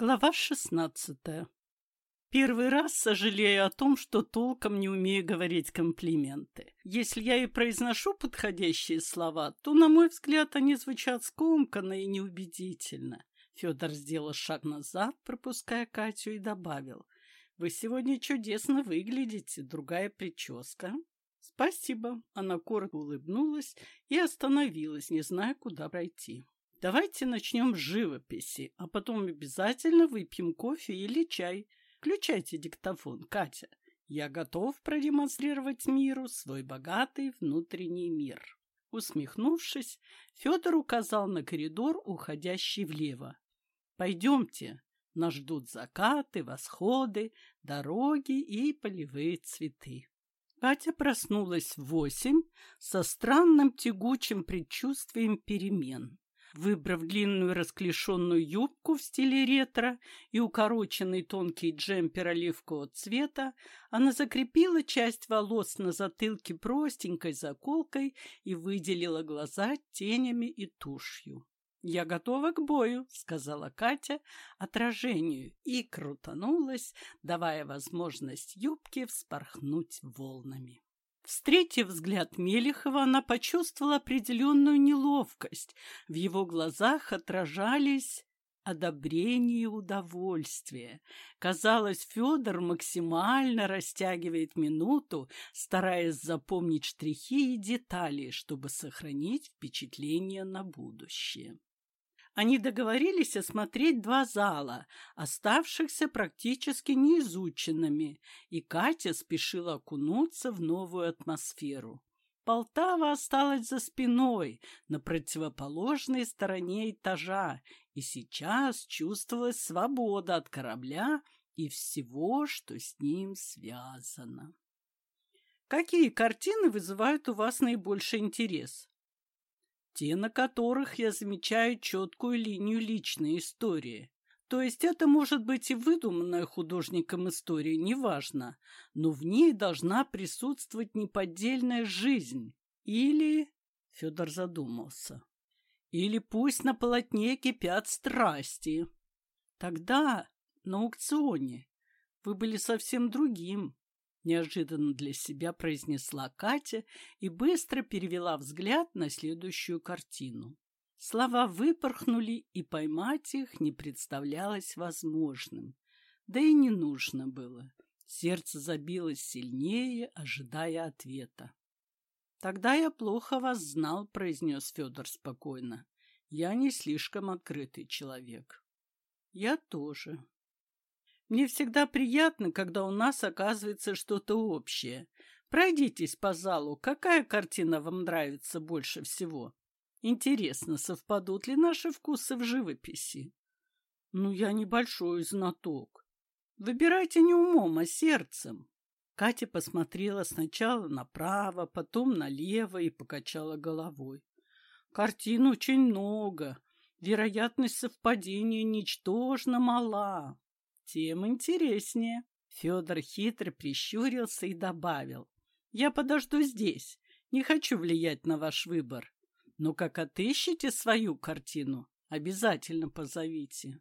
Глава шестнадцатая. Первый раз сожалею о том, что толком не умею говорить комплименты. Если я и произношу подходящие слова, то, на мой взгляд, они звучат скомканно и неубедительно. Федор сделал шаг назад, пропуская Катю, и добавил. «Вы сегодня чудесно выглядите, другая прическа». «Спасибо». Она коротко улыбнулась и остановилась, не зная, куда пройти. Давайте начнем с живописи, а потом обязательно выпьем кофе или чай. Включайте диктофон, Катя. Я готов продемонстрировать миру свой богатый внутренний мир. Усмехнувшись, Федор указал на коридор, уходящий влево. Пойдемте, нас ждут закаты, восходы, дороги и полевые цветы. Катя проснулась в восемь со странным тягучим предчувствием перемен. Выбрав длинную расклешенную юбку в стиле ретро и укороченный тонкий джемпер оливкового цвета, она закрепила часть волос на затылке простенькой заколкой и выделила глаза тенями и тушью. «Я готова к бою», — сказала Катя отражению и крутанулась, давая возможность юбке вспорхнуть волнами. Встретив взгляд Мелехова, она почувствовала определенную неловкость. В его глазах отражались одобрение и удовольствие. Казалось, Федор максимально растягивает минуту, стараясь запомнить штрихи и детали, чтобы сохранить впечатление на будущее. Они договорились осмотреть два зала, оставшихся практически неизученными, и Катя спешила окунуться в новую атмосферу. Полтава осталась за спиной, на противоположной стороне этажа, и сейчас чувствовалась свобода от корабля и всего, что с ним связано. Какие картины вызывают у вас наибольший интерес? Те, на которых я замечаю четкую линию личной истории. То есть это может быть и выдуманная художником история, неважно, но в ней должна присутствовать неподдельная жизнь. Или... Федор задумался. Или пусть на полотне кипят страсти. Тогда, на аукционе, вы были совсем другим неожиданно для себя произнесла Катя и быстро перевела взгляд на следующую картину. Слова выпорхнули, и поймать их не представлялось возможным. Да и не нужно было. Сердце забилось сильнее, ожидая ответа. «Тогда я плохо вас знал», — произнес Федор спокойно. «Я не слишком открытый человек». «Я тоже», мне всегда приятно, когда у нас оказывается что-то общее. Пройдитесь по залу. Какая картина вам нравится больше всего? Интересно, совпадут ли наши вкусы в живописи? Ну, я небольшой знаток. Выбирайте не умом, а сердцем. Катя посмотрела сначала направо, потом налево и покачала головой. Картин очень много. Вероятность совпадения ничтожно мала тем интереснее. Федор хитро прищурился и добавил. Я подожду здесь. Не хочу влиять на ваш выбор. Но как отыщете свою картину, обязательно позовите.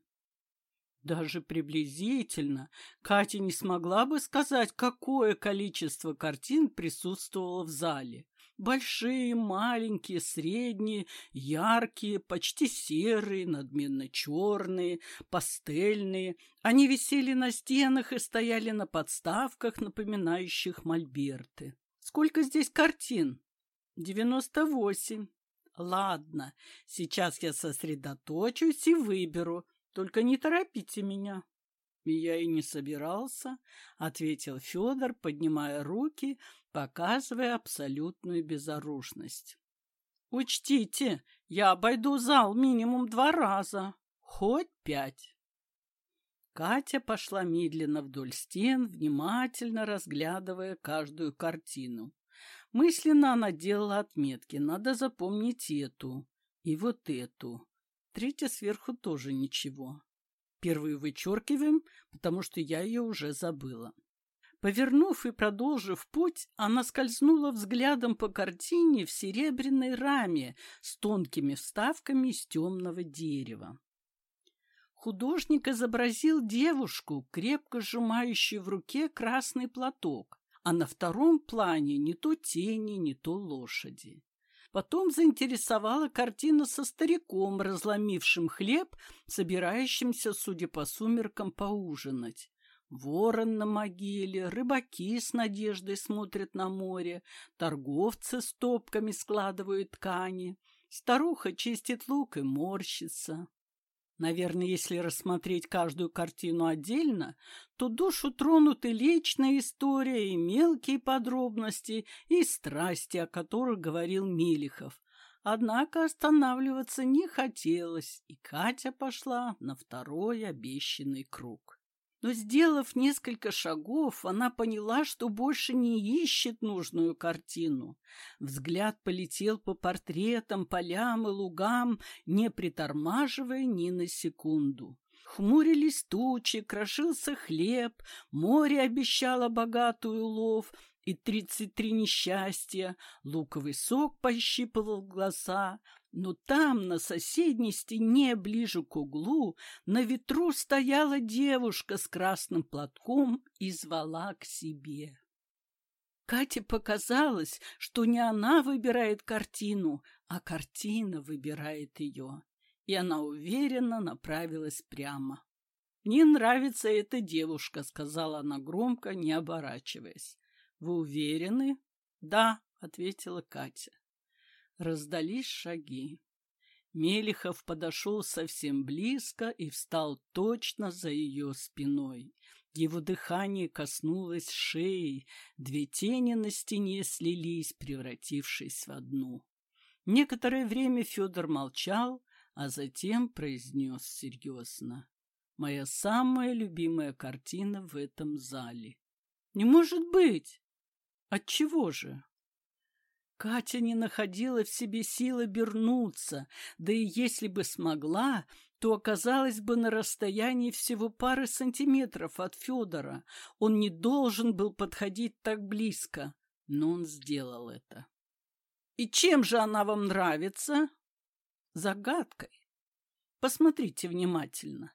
Даже приблизительно Катя не смогла бы сказать, какое количество картин присутствовало в зале. Большие, маленькие, средние, яркие, почти серые, надменно черные, пастельные. Они висели на стенах и стояли на подставках, напоминающих мольберты. Сколько здесь картин? Девяносто восемь. Ладно, сейчас я сосредоточусь и выберу. Только не торопите меня. «Я и не собирался», — ответил Федор, поднимая руки, показывая абсолютную безоружность. «Учтите, я обойду зал минимум два раза, хоть пять». Катя пошла медленно вдоль стен, внимательно разглядывая каждую картину. Мысленно она делала отметки. Надо запомнить эту и вот эту. Третья сверху тоже ничего. Первую вычеркиваем, потому что я ее уже забыла. Повернув и продолжив путь, она скользнула взглядом по картине в серебряной раме с тонкими вставками из темного дерева. Художник изобразил девушку, крепко сжимающую в руке красный платок, а на втором плане не то тени, не то лошади. Потом заинтересовала картина со стариком, разломившим хлеб, собирающимся, судя по сумеркам, поужинать. Ворон на могиле, рыбаки с надеждой смотрят на море, торговцы с топками складывают ткани, старуха чистит лук и морщится. Наверное, если рассмотреть каждую картину отдельно, то душу тронут и личная история, и мелкие подробности, и страсти, о которых говорил Мелихов. Однако останавливаться не хотелось, и Катя пошла на второй обещанный круг. Но, сделав несколько шагов, она поняла, что больше не ищет нужную картину. Взгляд полетел по портретам, полям и лугам, не притормаживая ни на секунду. Хмурились тучи, крошился хлеб, море обещало богатую улов и тридцать три несчастья, луковый сок пощипывал глаза, но там, на соседней стене, ближе к углу, на ветру стояла девушка с красным платком и звала к себе. Кате показалось, что не она выбирает картину, а картина выбирает ее, и она уверенно направилась прямо. «Мне нравится эта девушка», — сказала она громко, не оборачиваясь. «Вы уверены?» «Да», — ответила Катя. Раздались шаги. Мелихов подошел совсем близко и встал точно за ее спиной. Его дыхание коснулось шеи, две тени на стене слились, превратившись в одну. Некоторое время Федор молчал, а затем произнес серьезно. «Моя самая любимая картина в этом зале». «Не может быть!» «Отчего же?» Катя не находила в себе силы обернуться, да и если бы смогла, то оказалась бы на расстоянии всего пары сантиметров от Федора. Он не должен был подходить так близко, но он сделал это. «И чем же она вам нравится?» «Загадкой. Посмотрите внимательно.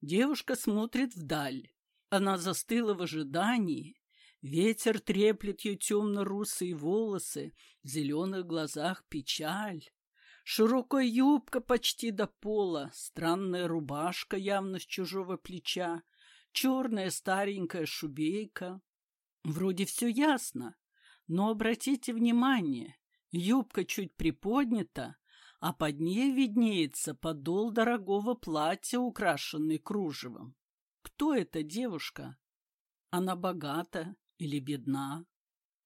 Девушка смотрит вдаль. Она застыла в ожидании, Ветер треплет ее темно-русые волосы, в зеленых глазах печаль. Широкая юбка почти до пола, странная рубашка явно с чужого плеча, черная старенькая шубейка. Вроде все ясно, но обратите внимание, юбка чуть приподнята, а под ней виднеется подол дорогого платья, украшенный кружевом. Кто эта девушка? Она богата или бедна?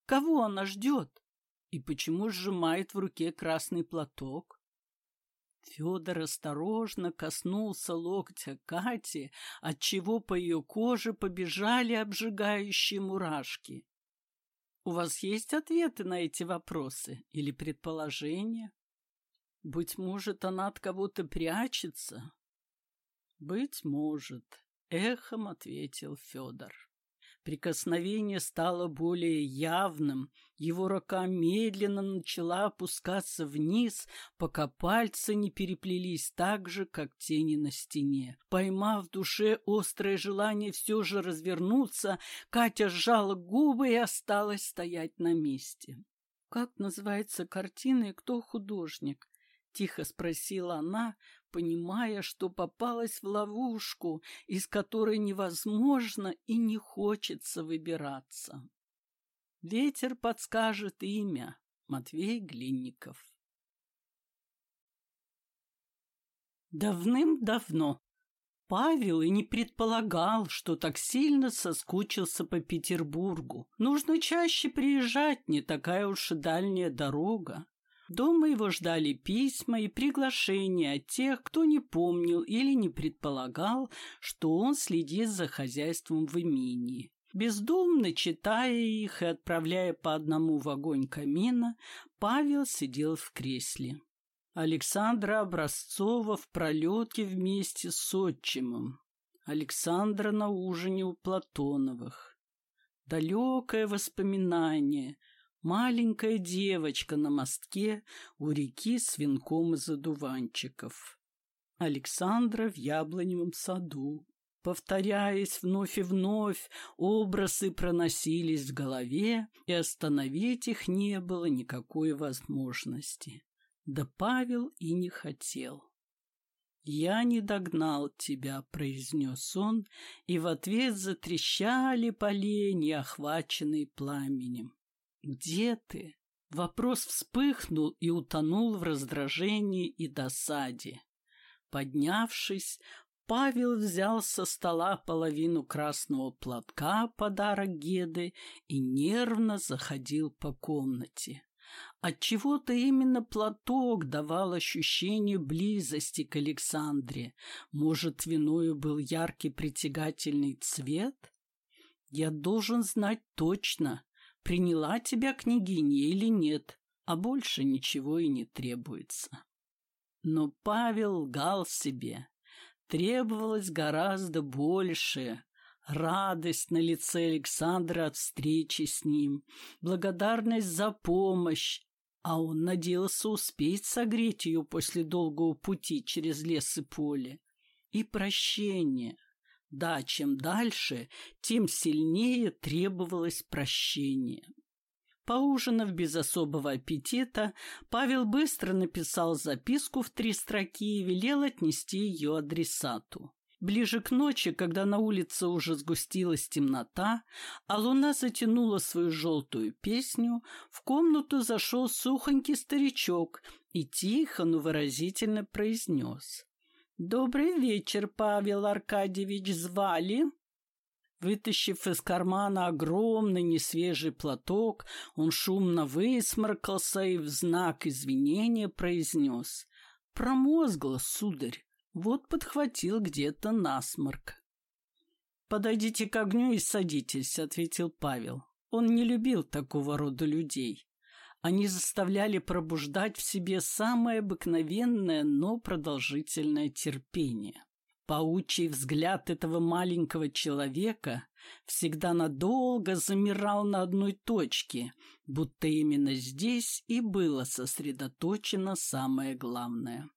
Кого она ждет? И почему сжимает в руке красный платок? Федор осторожно коснулся локтя Кати, отчего по ее коже побежали обжигающие мурашки. У вас есть ответы на эти вопросы или предположения? Быть может, она от кого-то прячется? Быть может, эхом ответил Федор. Прикосновение стало более явным, его рука медленно начала опускаться вниз, пока пальцы не переплелись так же, как тени на стене. Поймав в душе острое желание все же развернуться, Катя сжала губы и осталась стоять на месте. «Как называется картина и кто художник?» — тихо спросила она, понимая, что попалась в ловушку, из которой невозможно и не хочется выбираться. Ветер подскажет имя Матвей Глинников. Давным-давно Павел и не предполагал, что так сильно соскучился по Петербургу. Нужно чаще приезжать, не такая уж и дальняя дорога. Дома его ждали письма и приглашения от тех, кто не помнил или не предполагал, что он следит за хозяйством в имении. Бездумно читая их и отправляя по одному в огонь камина, Павел сидел в кресле. Александра Образцова в пролетке вместе с отчимом. Александра на ужине у Платоновых. Далекое воспоминание — Маленькая девочка на мостке у реки с венком из одуванчиков. Александра в яблоневом саду. Повторяясь вновь и вновь, образы проносились в голове, и остановить их не было никакой возможности. Да Павел и не хотел. «Я не догнал тебя», — произнес он, и в ответ затрещали поленья, охваченные пламенем. «Где ты?» Вопрос вспыхнул и утонул в раздражении и досаде. Поднявшись, Павел взял со стола половину красного платка, подарок Геды, и нервно заходил по комнате. Отчего-то именно платок давал ощущение близости к Александре. Может, виною был яркий притягательный цвет? Я должен знать точно, приняла тебя княгиня или нет, а больше ничего и не требуется. Но Павел лгал себе. Требовалось гораздо больше. Радость на лице Александра от встречи с ним, благодарность за помощь, а он надеялся успеть согреть ее после долгого пути через лес и поле. И прощение. Да, чем дальше, тем сильнее требовалось прощение. Поужинав без особого аппетита, Павел быстро написал записку в три строки и велел отнести ее адресату. Ближе к ночи, когда на улице уже сгустилась темнота, а луна затянула свою желтую песню, в комнату зашел сухонький старичок и тихо, но выразительно произнес. «Добрый вечер, Павел Аркадьевич, звали?» Вытащив из кармана огромный несвежий платок, он шумно высморкался и в знак извинения произнес. «Промозгло, сударь, вот подхватил где-то насморк». «Подойдите к огню и садитесь», — ответил Павел. Он не любил такого рода людей. Они заставляли пробуждать в себе самое обыкновенное, но продолжительное терпение. Паучий взгляд этого маленького человека всегда надолго замирал на одной точке, будто именно здесь и было сосредоточено самое главное.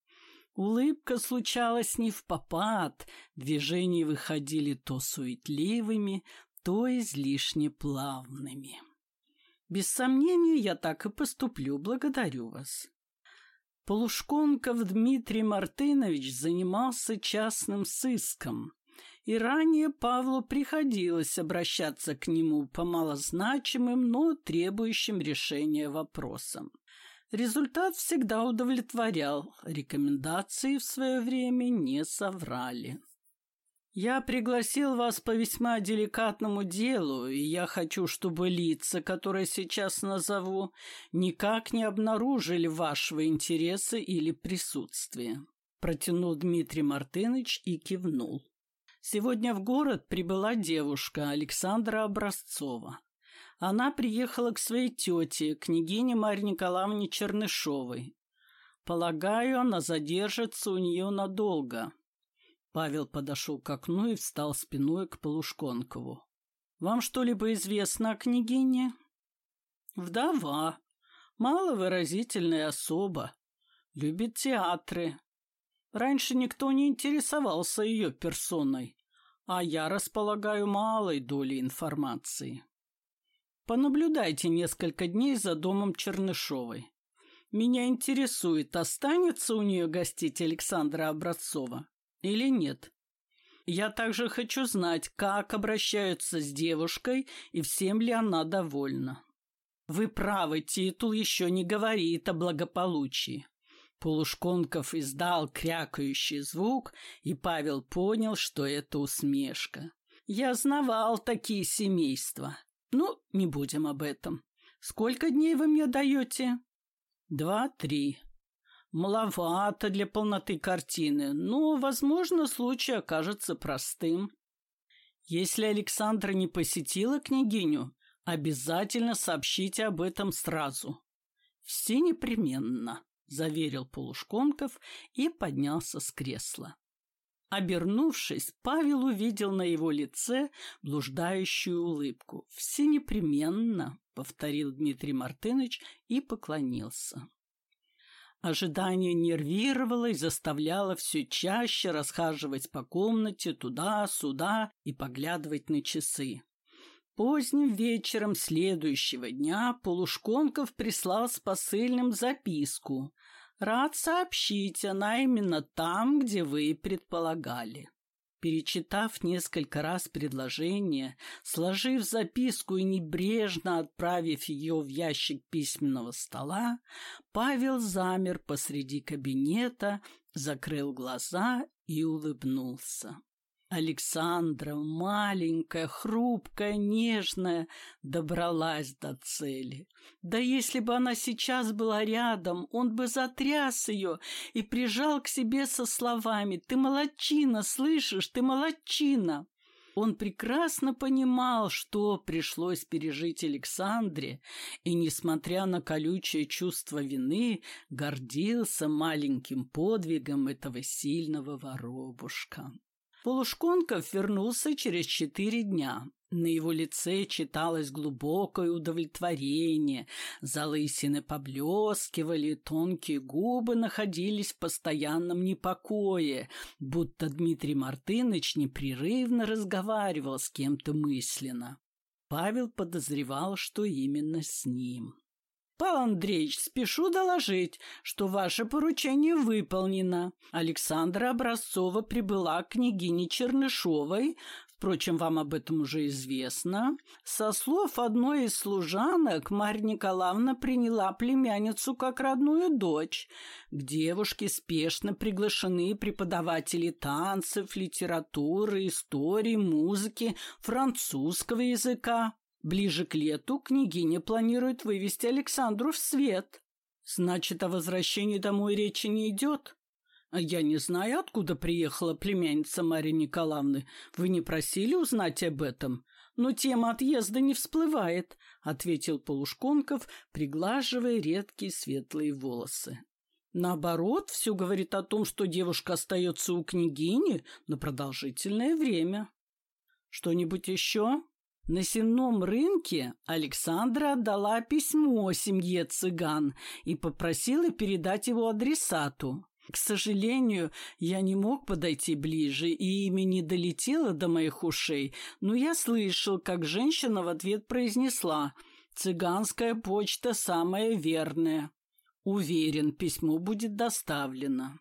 Улыбка случалась не в попад, движения выходили то суетливыми, то излишне плавными. Без сомнения, я так и поступлю, благодарю вас. Полушконков Дмитрий Мартынович занимался частным сыском, и ранее Павлу приходилось обращаться к нему по малозначимым, но требующим решения вопросам. Результат всегда удовлетворял, рекомендации в свое время не соврали. Я пригласил вас по весьма деликатному делу, и я хочу, чтобы лица, которые сейчас назову, никак не обнаружили вашего интереса или присутствия. Протянул Дмитрий Мартынович и кивнул. Сегодня в город прибыла девушка Александра Образцова. Она приехала к своей тете, княгине Марье Николаевне Чернышовой. Полагаю, она задержится у нее надолго. Павел подошел к окну и встал спиной к Полушконкову. «Вам что-либо известно о княгине?» «Вдова. Маловыразительная особа. Любит театры. Раньше никто не интересовался ее персоной, а я располагаю малой долей информации. Понаблюдайте несколько дней за домом Чернышовой. Меня интересует, останется у нее гостить Александра Образцова или нет. Я также хочу знать, как обращаются с девушкой и всем ли она довольна. Вы правы, титул еще не говорит о благополучии. Полушконков издал крякающий звук, и Павел понял, что это усмешка. Я знавал такие семейства. Ну, не будем об этом. Сколько дней вы мне даете? Два-три. Маловато для полноты картины, но, возможно, случай окажется простым. Если Александра не посетила княгиню, обязательно сообщите об этом сразу. Все непременно, заверил Полушконков и поднялся с кресла. Обернувшись, Павел увидел на его лице блуждающую улыбку. «Все непременно», — повторил Дмитрий Мартынович и поклонился. Ожидание нервировало и заставляло все чаще расхаживать по комнате туда-сюда и поглядывать на часы. Поздним вечером следующего дня Полушконков прислал с посыльным записку. «Рад сообщить, она именно там, где вы предполагали». Перечитав несколько раз предложение, сложив записку и небрежно отправив ее в ящик письменного стола, Павел замер посреди кабинета, закрыл глаза и улыбнулся. Александра, маленькая, хрупкая, нежная, добралась до цели. Да если бы она сейчас была рядом, он бы затряс ее и прижал к себе со словами «Ты молодчина, слышишь, ты молодчина!» Он прекрасно понимал, что пришлось пережить Александре, и, несмотря на колючее чувство вины, гордился маленьким подвигом этого сильного воробушка. Полушконков вернулся через четыре дня. На его лице читалось глубокое удовлетворение, залысины поблескивали, тонкие губы находились в постоянном непокое, будто Дмитрий Мартынович непрерывно разговаривал с кем-то мысленно. Павел подозревал, что именно с ним. Павел Андреевич, спешу доложить, что ваше поручение выполнено. Александра Образцова прибыла к княгине Чернышовой, впрочем, вам об этом уже известно. Со слов одной из служанок, Марья Николаевна приняла племянницу как родную дочь. К девушке спешно приглашены преподаватели танцев, литературы, истории, музыки, французского языка. Ближе к лету княгиня планирует вывести Александру в свет. Значит, о возвращении домой речи не идет? А я не знаю, откуда приехала племянница Марии Николаевны. Вы не просили узнать об этом? Но тема отъезда не всплывает, ответил Полушконков, приглаживая редкие светлые волосы. Наоборот, все говорит о том, что девушка остается у княгини на продолжительное время. Что-нибудь еще? На сенном рынке Александра отдала письмо семье цыган и попросила передать его адресату. К сожалению, я не мог подойти ближе, и имя не долетело до моих ушей, но я слышал, как женщина в ответ произнесла «Цыганская почта самая верная». Уверен, письмо будет доставлено.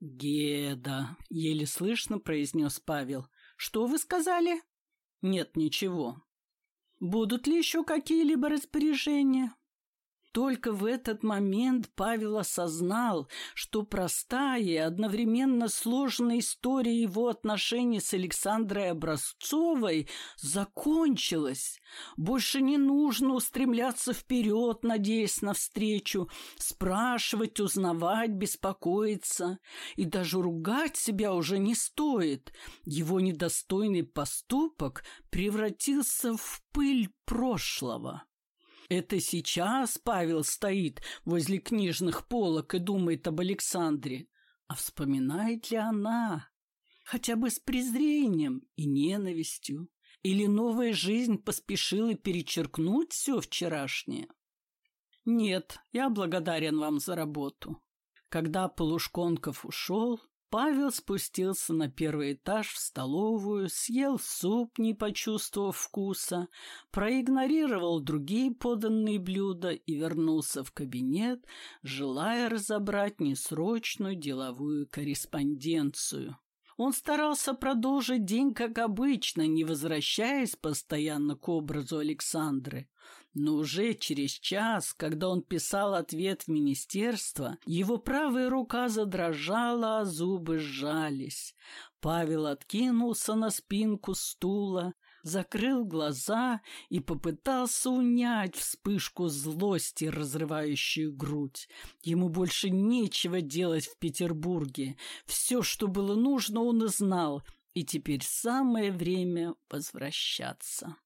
«Геда», — еле слышно произнес Павел. «Что вы сказали?» Нет ничего. Будут ли еще какие-либо распоряжения? Только в этот момент Павел осознал, что простая и одновременно сложная история его отношений с Александрой Образцовой закончилась. Больше не нужно устремляться вперед, надеясь на встречу, спрашивать, узнавать, беспокоиться. И даже ругать себя уже не стоит. Его недостойный поступок превратился в пыль прошлого. Это сейчас Павел стоит возле книжных полок и думает об Александре. А вспоминает ли она? Хотя бы с презрением и ненавистью? Или новая жизнь поспешила перечеркнуть все вчерашнее? Нет, я благодарен вам за работу. Когда Полушконков ушел, Павел спустился на первый этаж в столовую, съел суп, не почувствовав вкуса, проигнорировал другие поданные блюда и вернулся в кабинет, желая разобрать несрочную деловую корреспонденцию. Он старался продолжить день как обычно, не возвращаясь постоянно к образу Александры. Но уже через час, когда он писал ответ в министерство, его правая рука задрожала, а зубы сжались. Павел откинулся на спинку стула, закрыл глаза и попытался унять вспышку злости, разрывающую грудь. Ему больше нечего делать в Петербурге. Все, что было нужно, он и знал, и теперь самое время возвращаться.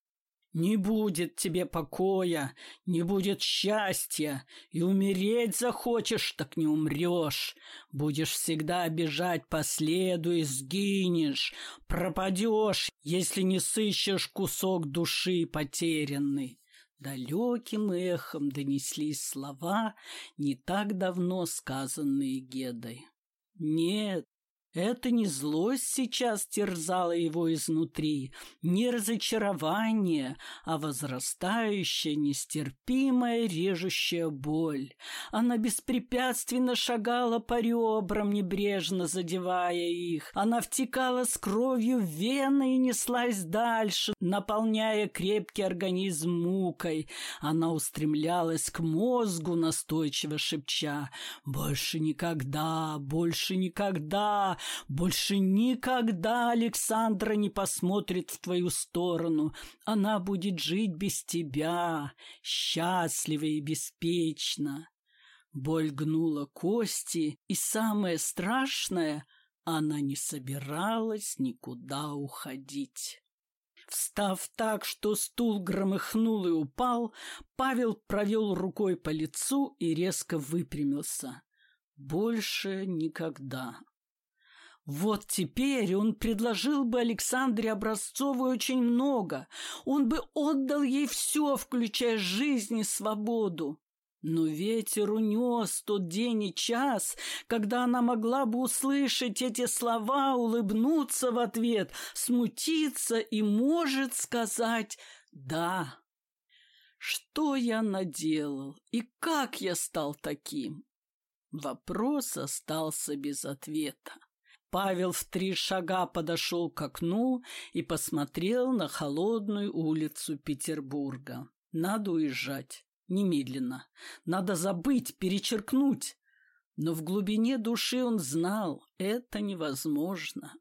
Не будет тебе покоя, не будет счастья, и умереть захочешь, так не умрешь. Будешь всегда бежать по следу и сгинешь, пропадешь, если не сыщешь кусок души потерянный. Далеким эхом донеслись слова, не так давно сказанные Гедой. Нет, это не злость сейчас терзала его изнутри, не разочарование, а возрастающая, нестерпимая, режущая боль. Она беспрепятственно шагала по ребрам, небрежно задевая их. Она втекала с кровью в вены и неслась дальше, наполняя крепкий организм мукой. Она устремлялась к мозгу, настойчиво шепча «Больше никогда, больше никогда!» Больше никогда Александра не посмотрит в твою сторону. Она будет жить без тебя, счастливо и беспечно. Боль гнула кости, и самое страшное — она не собиралась никуда уходить. Встав так, что стул громыхнул и упал, Павел провел рукой по лицу и резко выпрямился. Больше никогда. Вот теперь он предложил бы Александре Образцовой очень много. Он бы отдал ей все, включая жизнь и свободу. Но ветер унес тот день и час, когда она могла бы услышать эти слова, улыбнуться в ответ, смутиться и, может, сказать «да». Что я наделал и как я стал таким? Вопрос остался без ответа. Павел в три шага подошел к окну и посмотрел на холодную улицу Петербурга. Надо уезжать. Немедленно. Надо забыть, перечеркнуть. Но в глубине души он знал, это невозможно.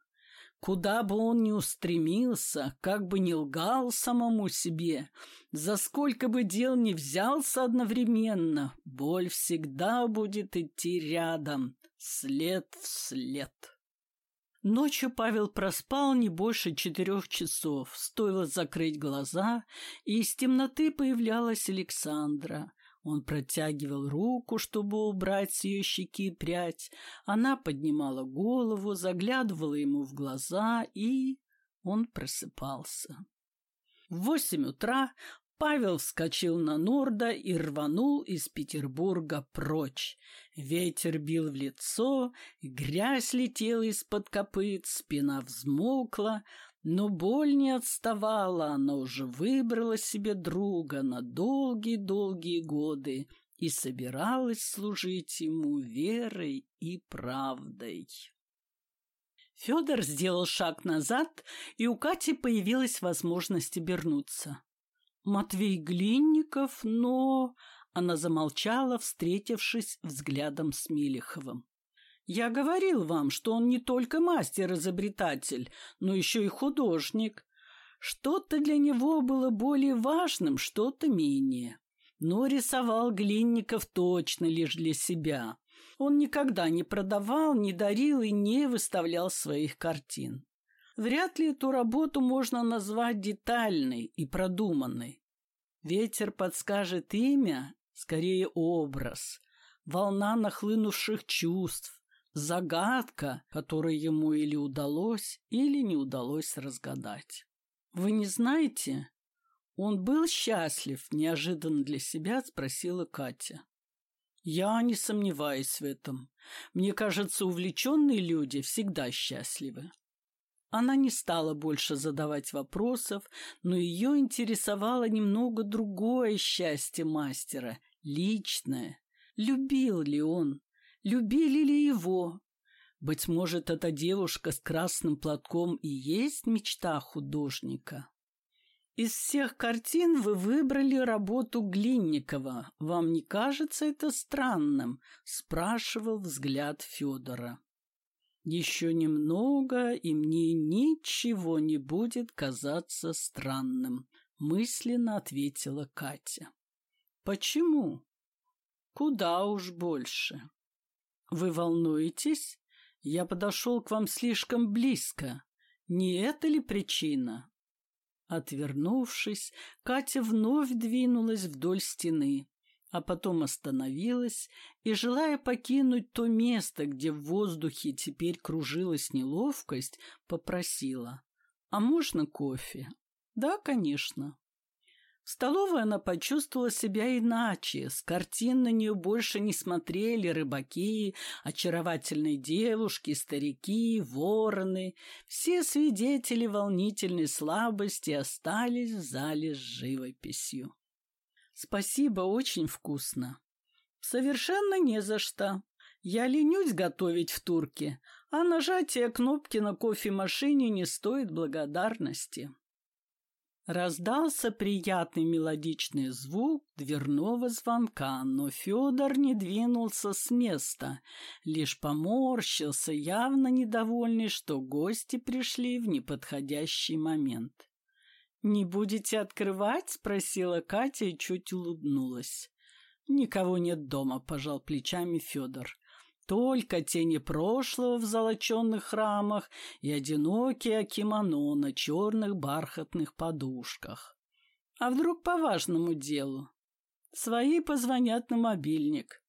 Куда бы он ни устремился, как бы ни лгал самому себе, за сколько бы дел не взялся одновременно, боль всегда будет идти рядом, след в след. Ночью Павел проспал не больше четырех часов. Стоило закрыть глаза, и из темноты появлялась Александра. Он протягивал руку, чтобы убрать с ее щеки прядь. Она поднимала голову, заглядывала ему в глаза, и он просыпался. В восемь утра Павел вскочил на Норда и рванул из Петербурга прочь. Ветер бил в лицо, грязь летела из-под копыт, спина взмокла, но боль не отставала, она уже выбрала себе друга на долгие-долгие годы и собиралась служить ему верой и правдой. Федор сделал шаг назад, и у Кати появилась возможность обернуться. Матвей Глинников, но...» Она замолчала, встретившись взглядом с Милиховым. «Я говорил вам, что он не только мастер-изобретатель, но еще и художник. Что-то для него было более важным, что-то менее. Но рисовал Глинников точно лишь для себя. Он никогда не продавал, не дарил и не выставлял своих картин. Вряд ли эту работу можно назвать детальной и продуманной. Ветер подскажет имя, скорее образ, волна нахлынувших чувств, загадка, которую ему или удалось, или не удалось разгадать. «Вы не знаете?» «Он был счастлив?» – неожиданно для себя спросила Катя. «Я не сомневаюсь в этом. Мне кажется, увлеченные люди всегда счастливы». Она не стала больше задавать вопросов, но ее интересовало немного другое счастье мастера, личное. Любил ли он? Любили ли его? Быть может, эта девушка с красным платком и есть мечта художника? Из всех картин вы выбрали работу Глинникова. Вам не кажется это странным? Спрашивал взгляд Федора. Еще немного, и мне ничего не будет казаться странным, мысленно ответила Катя. Почему? Куда уж больше. Вы волнуетесь? Я подошел к вам слишком близко. Не это ли причина? Отвернувшись, Катя вновь двинулась вдоль стены а потом остановилась и, желая покинуть то место, где в воздухе теперь кружилась неловкость, попросила. «А можно кофе?» «Да, конечно». В столовой она почувствовала себя иначе. С картин на нее больше не смотрели рыбаки, очаровательные девушки, старики, вороны. Все свидетели волнительной слабости остались в зале с живописью. «Спасибо, очень вкусно». «Совершенно не за что. Я ленюсь готовить в турке, а нажатие кнопки на кофемашине не стоит благодарности». Раздался приятный мелодичный звук дверного звонка, но Федор не двинулся с места, лишь поморщился, явно недовольный, что гости пришли в неподходящий момент. «Не будете открывать?» — спросила Катя и чуть улыбнулась. «Никого нет дома», — пожал плечами Федор. Только тени прошлого в золоченных рамах и одинокие кимоно на черных бархатных подушках. А вдруг по важному делу? Свои позвонят на мобильник.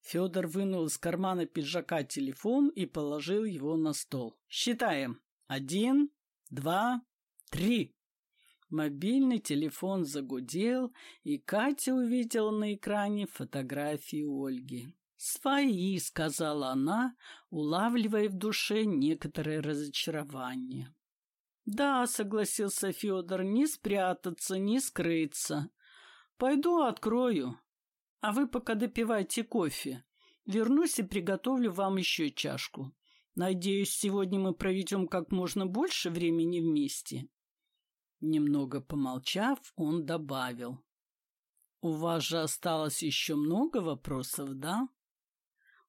Федор вынул из кармана пиджака телефон и положил его на стол. Считаем. Один, два, три. Мобильный телефон загудел, и Катя увидела на экране фотографии Ольги. «Свои», — сказала она, улавливая в душе некоторое разочарование. «Да», — согласился Федор, — «не спрятаться, не скрыться. Пойду открою, а вы пока допивайте кофе. Вернусь и приготовлю вам еще чашку. Надеюсь, сегодня мы проведем как можно больше времени вместе». Немного помолчав, он добавил. «У вас же осталось еще много вопросов, да?»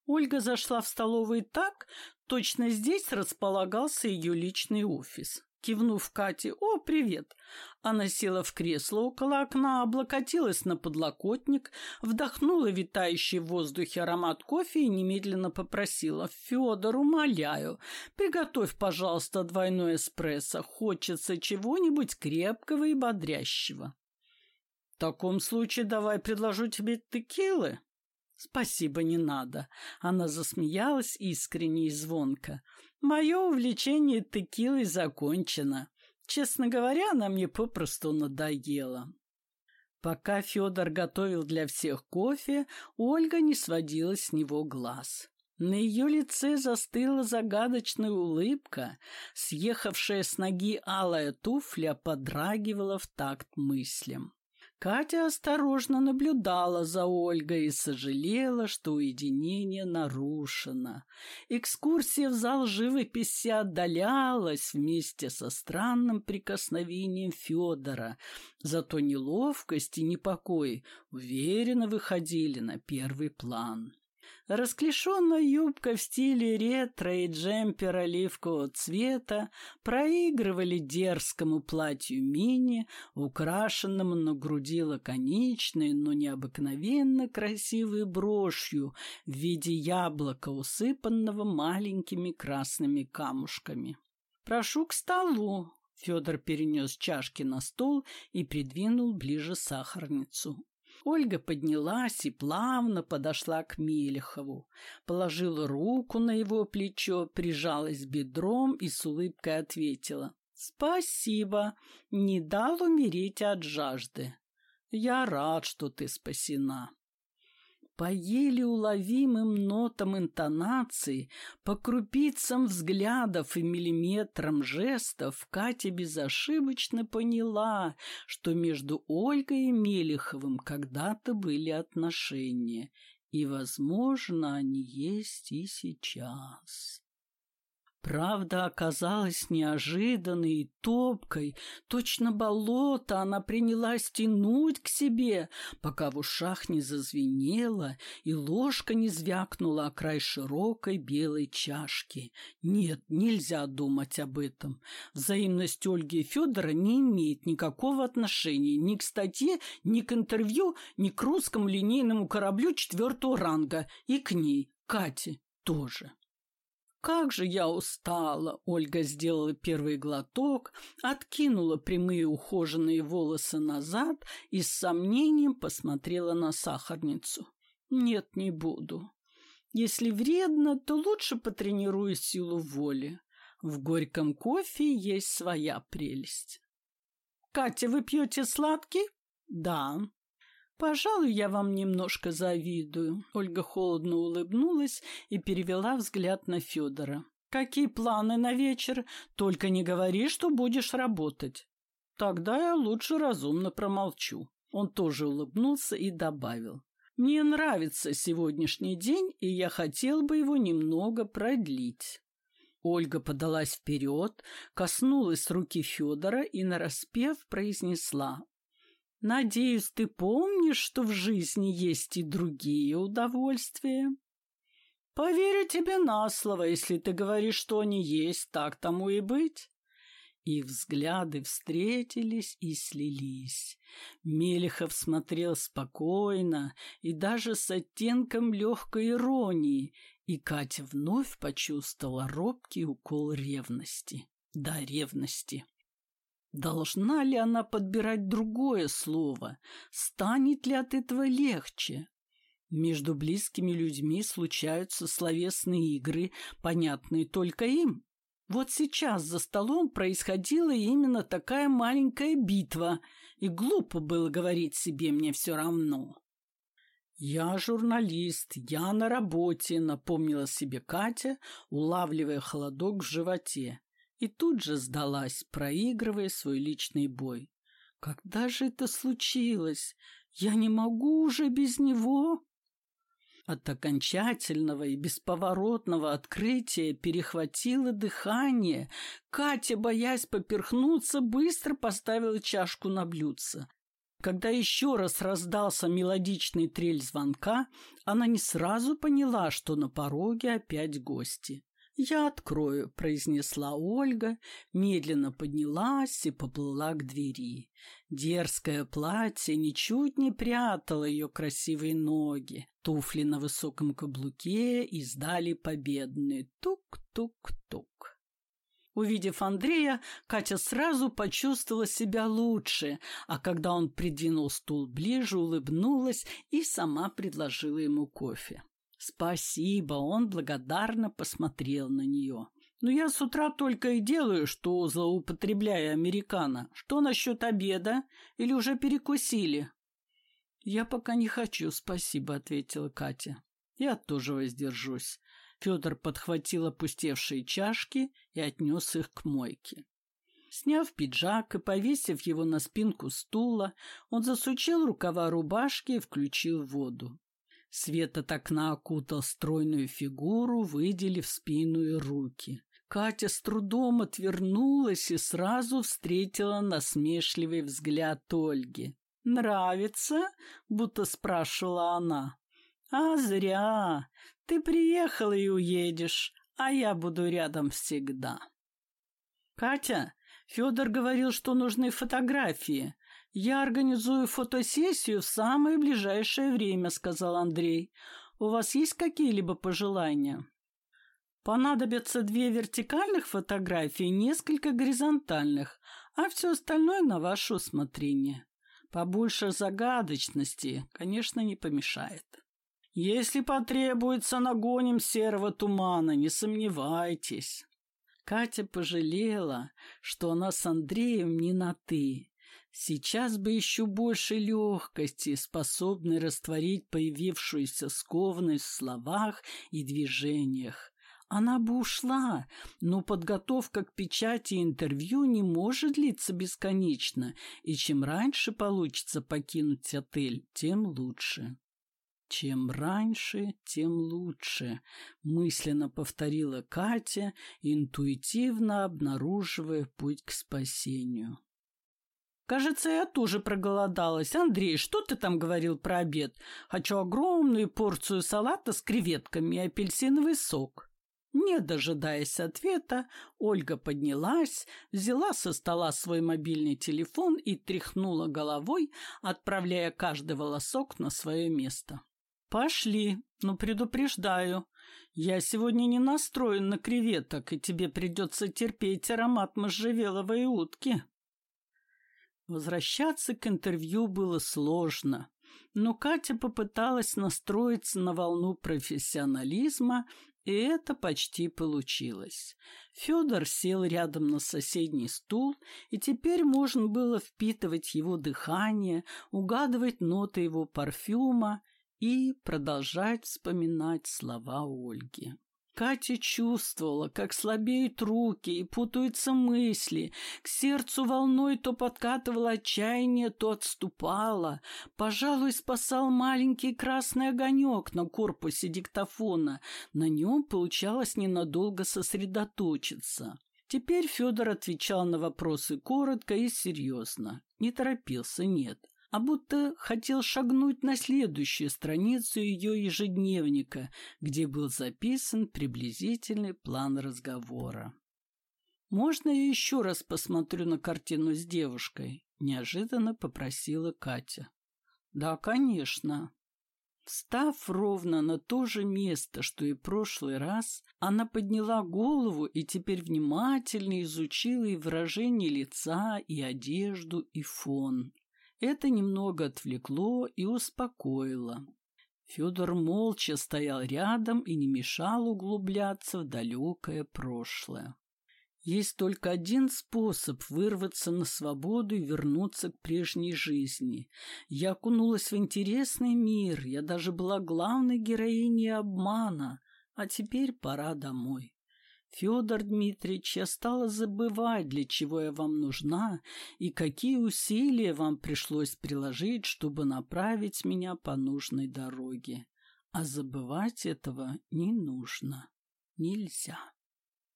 Ольга зашла в столовую так, точно здесь располагался ее личный офис. Кивнув Кате «О, привет!», она села в кресло около окна, облокотилась на подлокотник, вдохнула витающий в воздухе аромат кофе и немедленно попросила «Федор, умоляю, приготовь, пожалуйста, двойной эспрессо. Хочется чего-нибудь крепкого и бодрящего». «В таком случае давай предложу тебе текилы», «Спасибо, не надо». Она засмеялась искренне и звонко. «Мое увлечение текилой закончено. Честно говоря, она мне попросту надоела». Пока Федор готовил для всех кофе, Ольга не сводила с него глаз. На ее лице застыла загадочная улыбка, съехавшая с ноги алая туфля подрагивала в такт мыслям. Катя осторожно наблюдала за Ольгой и сожалела, что уединение нарушено. Экскурсия в зал живописи отдалялась вместе со странным прикосновением Федора, зато неловкость и непокой уверенно выходили на первый план. Расклешенная юбка в стиле ретро и джемпер оливкового цвета проигрывали дерзкому платью мини, украшенному на груди лаконичной, но необыкновенно красивой брошью в виде яблока, усыпанного маленькими красными камушками. «Прошу к столу!» Федор перенес чашки на стол и придвинул ближе сахарницу. Ольга поднялась и плавно подошла к Мелехову, положила руку на его плечо, прижалась бедром и с улыбкой ответила. «Спасибо, не дал умереть от жажды. Я рад, что ты спасена». По еле уловимым нотам интонации, по крупицам взглядов и миллиметрам жестов Катя безошибочно поняла, что между Ольгой и Мелеховым когда-то были отношения, и, возможно, они есть и сейчас. Правда оказалась неожиданной и топкой. Точно болото она принялась тянуть к себе, пока в ушах не зазвенело и ложка не звякнула о край широкой белой чашки. Нет, нельзя думать об этом. Взаимность Ольги и Федора не имеет никакого отношения ни к статье, ни к интервью, ни к русскому линейному кораблю четвертого ранга. И к ней, Кате, тоже. «Как же я устала!» Ольга сделала первый глоток, откинула прямые ухоженные волосы назад и с сомнением посмотрела на сахарницу. «Нет, не буду. Если вредно, то лучше потренирую силу воли. В горьком кофе есть своя прелесть». «Катя, вы пьете сладкий?» Да. Пожалуй, я вам немножко завидую. Ольга холодно улыбнулась и перевела взгляд на Федора. Какие планы на вечер? Только не говори, что будешь работать. Тогда я лучше разумно промолчу. Он тоже улыбнулся и добавил. Мне нравится сегодняшний день, и я хотел бы его немного продлить. Ольга подалась вперед, коснулась руки Федора и нараспев произнесла. «Надеюсь, ты помнишь, что в жизни есть и другие удовольствия?» «Поверю тебе на слово, если ты говоришь, что они есть, так тому и быть». Их взгляды встретились и слились. Мелехов смотрел спокойно и даже с оттенком легкой иронии, и Катя вновь почувствовала робкий укол ревности. Да, ревности. Должна ли она подбирать другое слово? Станет ли от этого легче? Между близкими людьми случаются словесные игры, понятные только им. Вот сейчас за столом происходила именно такая маленькая битва, и глупо было говорить себе «мне все равно». «Я журналист, я на работе», — напомнила себе Катя, улавливая холодок в животе, и тут же сдалась, проигрывая свой личный бой. «Когда же это случилось? Я не могу уже без него?» От окончательного и бесповоротного открытия перехватило дыхание. Катя, боясь поперхнуться, быстро поставила чашку на блюдце. Когда еще раз раздался мелодичный трель звонка, она не сразу поняла, что на пороге опять гости. «Я открою», — произнесла Ольга, медленно поднялась и поплыла к двери. Дерзкое платье ничуть не прятало ее красивые ноги. Туфли на высоком каблуке издали победный тук-тук-тук. Увидев Андрея, Катя сразу почувствовала себя лучше, а когда он придвинул стул ближе, улыбнулась и сама предложила ему кофе. «Спасибо», — он благодарно посмотрел на нее. «Но я с утра только и делаю, что злоупотребляю американо. Что насчет обеда? Или уже перекусили?» «Я пока не хочу, спасибо», — ответила Катя. «Я тоже воздержусь. Федор подхватил опустевшие чашки и отнес их к мойке. Сняв пиджак и повесив его на спинку стула, он засучил рукава рубашки и включил воду. Свет от окна окутал стройную фигуру, выделив спину и руки. Катя с трудом отвернулась и сразу встретила насмешливый взгляд Ольги. «Нравится?» — будто спрашивала она. «А зря. Ты приехал и уедешь, а я буду рядом всегда. Катя, Федор говорил, что нужны фотографии. Я организую фотосессию в самое ближайшее время, сказал Андрей. У вас есть какие-либо пожелания? Понадобятся две вертикальных фотографии, несколько горизонтальных, а все остальное на ваше усмотрение. Побольше загадочности, конечно, не помешает. Если потребуется, нагоним серого тумана, не сомневайтесь. Катя пожалела, что она с Андреем не на «ты». Сейчас бы еще больше легкости, способной растворить появившуюся скованность в словах и движениях. Она бы ушла, но подготовка к печати интервью не может длиться бесконечно, и чем раньше получится покинуть отель, тем лучше. «Чем раньше, тем лучше», — мысленно повторила Катя, интуитивно обнаруживая путь к спасению. «Кажется, я тоже проголодалась. Андрей, что ты там говорил про обед? Хочу огромную порцию салата с креветками и апельсиновый сок». Не дожидаясь ответа, Ольга поднялась, взяла со стола свой мобильный телефон и тряхнула головой, отправляя каждый волосок на свое место. «Пошли, но предупреждаю, я сегодня не настроен на креветок, и тебе придется терпеть аромат можжевеловой утки». Возвращаться к интервью было сложно, но Катя попыталась настроиться на волну профессионализма И это почти получилось. Федор сел рядом на соседний стул, и теперь можно было впитывать его дыхание, угадывать ноты его парфюма и продолжать вспоминать слова Ольги. Катя чувствовала, как слабеют руки и путаются мысли. К сердцу волной то подкатывало отчаяние, то отступало. Пожалуй, спасал маленький красный огонек на корпусе диктофона. На нем получалось ненадолго сосредоточиться. Теперь Федор отвечал на вопросы коротко и серьезно. Не торопился, нет а будто хотел шагнуть на следующую страницу ее ежедневника, где был записан приблизительный план разговора. «Можно я еще раз посмотрю на картину с девушкой?» — неожиданно попросила Катя. «Да, конечно». Встав ровно на то же место, что и прошлый раз, она подняла голову и теперь внимательно изучила и выражение лица, и одежду, и фон. Это немного отвлекло и успокоило. Федор молча стоял рядом и не мешал углубляться в далекое прошлое. Есть только один способ вырваться на свободу и вернуться к прежней жизни. Я окунулась в интересный мир, я даже была главной героиней обмана, а теперь пора домой. Федор Дмитриевич, я стала забывать, для чего я вам нужна и какие усилия вам пришлось приложить, чтобы направить меня по нужной дороге. А забывать этого не нужно. Нельзя.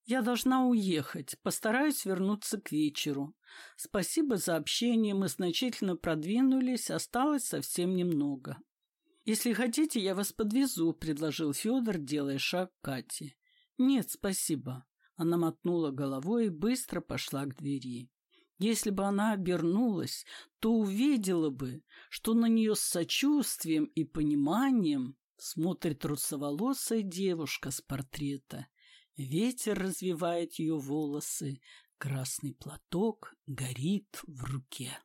Я должна уехать, постараюсь вернуться к вечеру. Спасибо за общение, мы значительно продвинулись, осталось совсем немного. Если хотите, я вас подвезу, предложил Федор, делая шаг к Кате. «Нет, спасибо». Она мотнула головой и быстро пошла к двери. Если бы она обернулась, то увидела бы, что на нее с сочувствием и пониманием смотрит русоволосая девушка с портрета. Ветер развивает ее волосы, красный платок горит в руке.